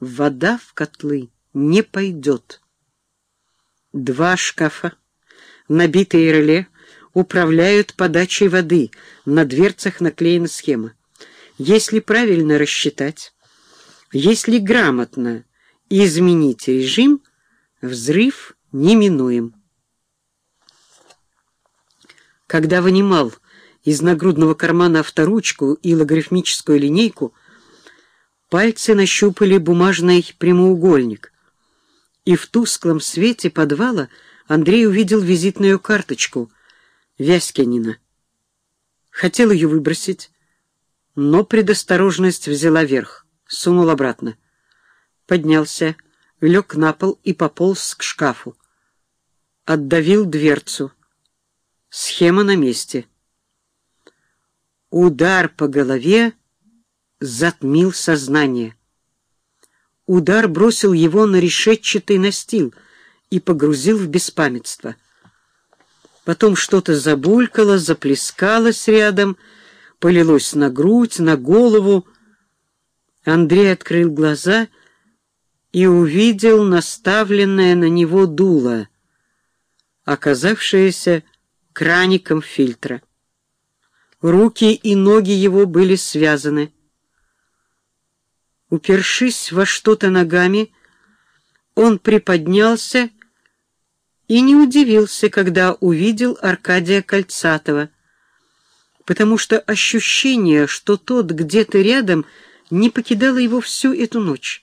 вода в котлы не пойдет. Два шкафа, набитые реле, управляют подачей воды. На дверцах наклеена схема. Если правильно рассчитать, если грамотно изменить режим, взрыв неминуем. Когда вынимал из нагрудного кармана авторучку и логарифмическую линейку, пальцы нащупали бумажный прямоугольник, и в тусклом свете подвала Андрей увидел визитную карточку Вяськинина. Хотел ее выбросить, но предосторожность взяла верх, сунул обратно. Поднялся, лег на пол и пополз к шкафу. Отдавил дверцу. Схема на месте. Удар по голове затмил сознание. Удар бросил его на решетчатый настил и погрузил в беспамятство. Потом что-то забулькало, заплескалось рядом, полилось на грудь, на голову. Андрей открыл глаза и увидел наставленное на него дуло, оказавшееся краником фильтра. Руки и ноги его были связаны. Упершись во что-то ногами, он приподнялся и не удивился, когда увидел Аркадия Кольцатова, потому что ощущение, что тот где-то рядом, не покидало его всю эту ночь.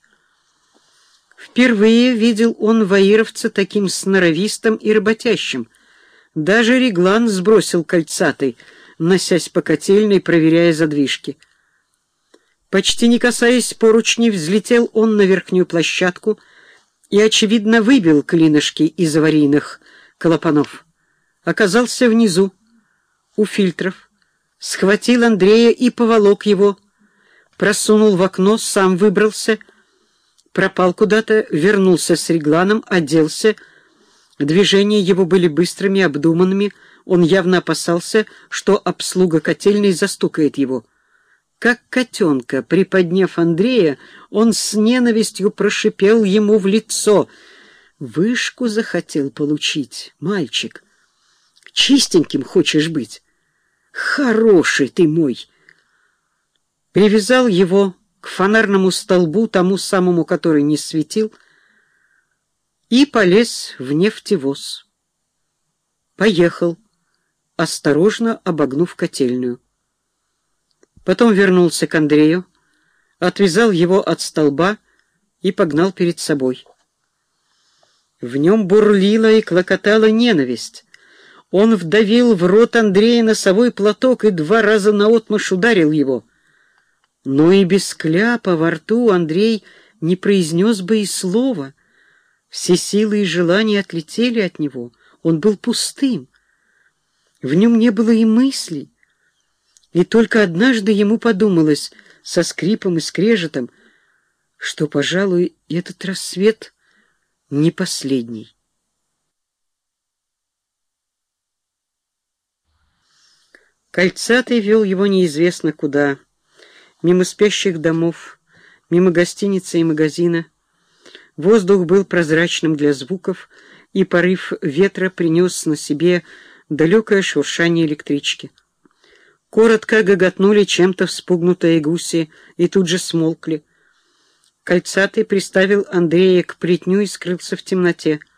Впервые видел он ваировца таким сноровистым и работящим, даже Реглан сбросил кольцатый, носясь по котельной, проверяя задвижки. Почти не касаясь поручней, взлетел он на верхнюю площадку и, очевидно, выбил клинышки из аварийных клапанов. Оказался внизу, у фильтров, схватил Андрея и поволок его, просунул в окно, сам выбрался, пропал куда-то, вернулся с регланом, оделся, Движения его были быстрыми, обдуманными. Он явно опасался, что обслуга котельной застукает его. Как котенка, приподняв Андрея, он с ненавистью прошипел ему в лицо. «Вышку захотел получить, мальчик. Чистеньким хочешь быть. Хороший ты мой!» Привязал его к фонарному столбу, тому самому, который не светил, — и полез в нефтевоз. Поехал, осторожно обогнув котельную. Потом вернулся к Андрею, отвязал его от столба и погнал перед собой. В нем бурлила и клокотала ненависть. Он вдавил в рот Андрея носовой платок и два раза наотмашь ударил его. Но и без кляпа во рту Андрей не произнес бы и слова — все силы и желания отлетели от него. Он был пустым. В нем не было и мыслей. И только однажды ему подумалось со скрипом и скрежетом, что, пожалуй, этот рассвет не последний. Кольцатый вел его неизвестно куда, мимо спящих домов, мимо гостиницы и магазина, Воздух был прозрачным для звуков, и порыв ветра принес на себе далекое шуршание электрички. Коротко гоготнули чем-то вспугнутые гуси и тут же смолкли. Кольцатый приставил Андрея к плетню и скрылся в темноте —